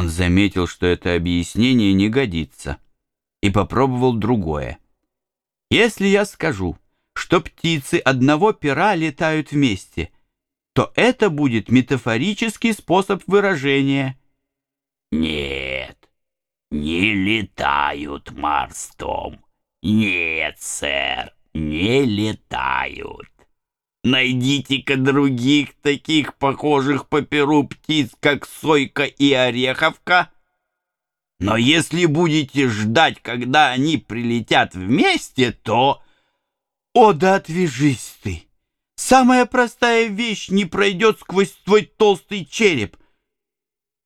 Он заметил, что это объяснение не годится, и попробовал другое. Если я скажу, что птицы одного пера летают вместе, то это будет метафорический способ выражения. Нет, не летают, Марстом. Нет, сэр, не летают. Найдите-ка других таких похожих по перу птиц, как сойка и ореховка. Но если будете ждать, когда они прилетят вместе, то... О, да отвяжись ты! Самая простая вещь не пройдет сквозь твой толстый череп.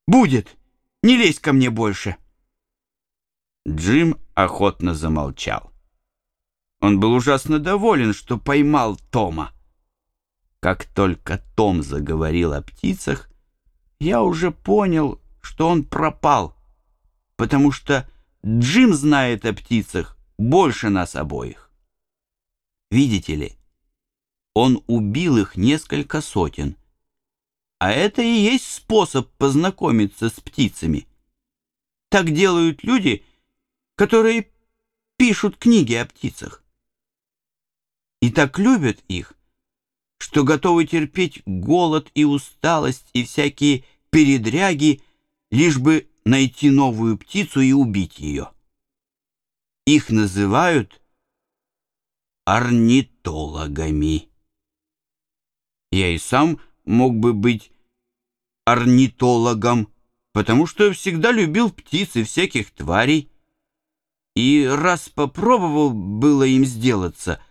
Будет. Не лезь ко мне больше. Джим охотно замолчал. Он был ужасно доволен, что поймал Тома. Как только Том заговорил о птицах, я уже понял, что он пропал, потому что Джим знает о птицах больше нас обоих. Видите ли, он убил их несколько сотен, а это и есть способ познакомиться с птицами. Так делают люди, которые пишут книги о птицах. И так любят их, что готовы терпеть голод и усталость и всякие передряги, лишь бы найти новую птицу и убить ее. Их называют орнитологами. Я и сам мог бы быть орнитологом, потому что всегда любил птиц и всяких тварей. И раз попробовал было им сделаться,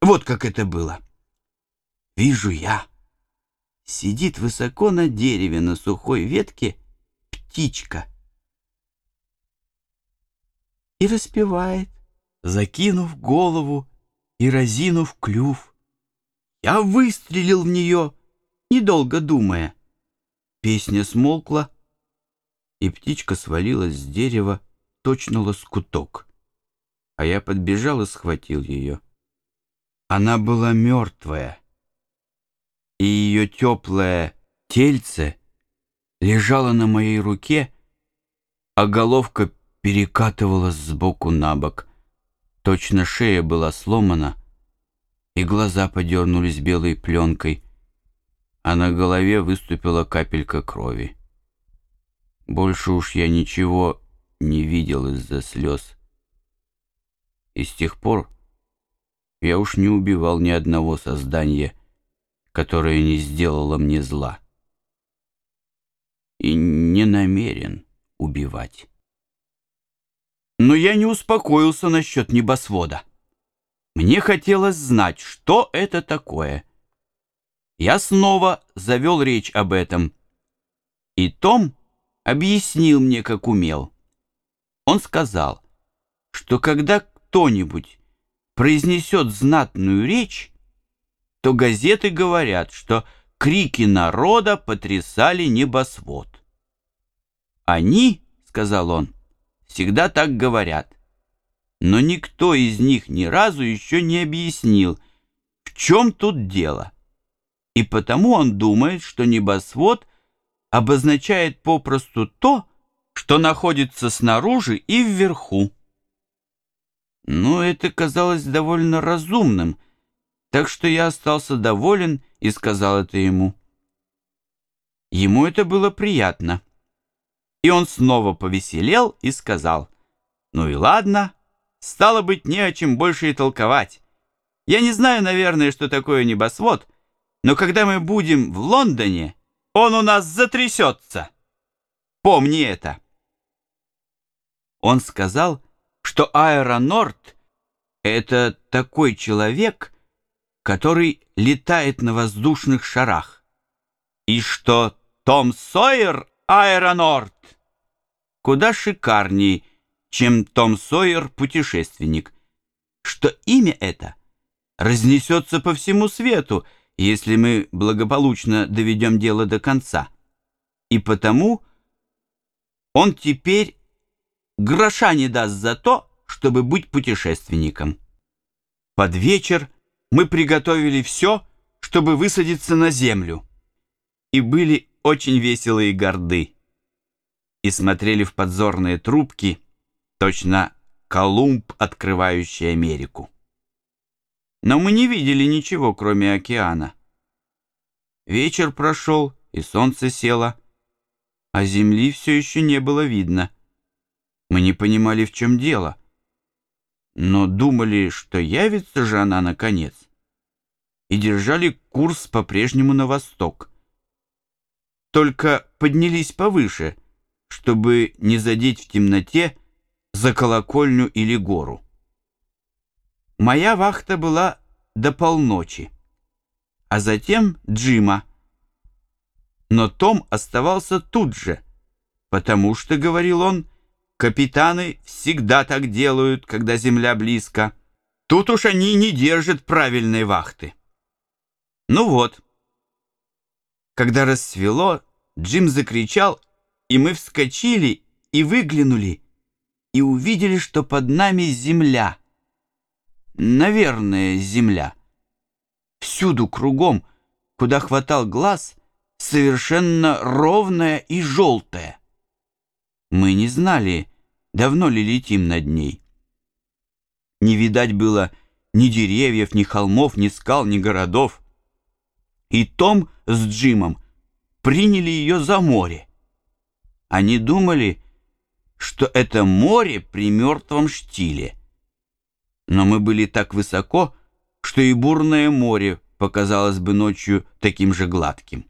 вот как это было — Вижу я. Сидит высоко на дереве на сухой ветке птичка. И распевает, закинув голову и разинув клюв. Я выстрелил в нее, недолго думая. Песня смолкла, и птичка свалилась с дерева, точно лоскуток. А я подбежал и схватил ее. Она была мертвая и ее теплое тельце лежало на моей руке, а головка перекатывалась сбоку на бок. Точно шея была сломана, и глаза подернулись белой пленкой, а на голове выступила капелька крови. Больше уж я ничего не видел из-за слез. И с тех пор я уж не убивал ни одного создания — которая не сделала мне зла. И не намерен убивать. Но я не успокоился насчет небосвода. Мне хотелось знать, что это такое. Я снова завел речь об этом. И Том объяснил мне, как умел. Он сказал, что когда кто-нибудь произнесет знатную речь, то газеты говорят, что крики народа потрясали небосвод. «Они, — сказал он, — всегда так говорят, но никто из них ни разу еще не объяснил, в чем тут дело. И потому он думает, что небосвод обозначает попросту то, что находится снаружи и вверху. Ну, это казалось довольно разумным — так что я остался доволен и сказал это ему. Ему это было приятно. И он снова повеселел и сказал, «Ну и ладно, стало быть, не о чем больше и толковать. Я не знаю, наверное, что такое небосвод, но когда мы будем в Лондоне, он у нас затрясется. Помни это». Он сказал, что Аэронорд — это такой человек, который летает на воздушных шарах, и что Том Сойер Аэронорд куда шикарней, чем Том Сойер путешественник, что имя это разнесется по всему свету, если мы благополучно доведем дело до конца. И потому он теперь гроша не даст за то, чтобы быть путешественником. Под вечер мы приготовили все, чтобы высадиться на землю, и были очень веселы и горды. и смотрели в подзорные трубки, точно Колумб, открывающий Америку. Но мы не видели ничего, кроме океана. Вечер прошел, и солнце село, а земли все еще не было видно. Мы не понимали, в чем дело, но думали, что явится же она наконец, и держали курс по-прежнему на восток. Только поднялись повыше, чтобы не задеть в темноте за колокольню или гору. Моя вахта была до полночи, а затем Джима. Но Том оставался тут же, потому что, говорил он, капитаны всегда так делают, когда земля близко. Тут уж они не держат правильной вахты. Ну вот. Когда рассвело, Джим закричал, и мы вскочили и выглянули, и увидели, что под нами земля. Наверное, земля. Всюду кругом, куда хватал глаз, совершенно ровная и желтая. Мы не знали, давно ли летим над ней. Не видать было ни деревьев, ни холмов, ни скал, ни городов. И Том с Джимом приняли ее за море. Они думали, что это море при мертвом штиле. Но мы были так высоко, что и бурное море показалось бы ночью таким же гладким.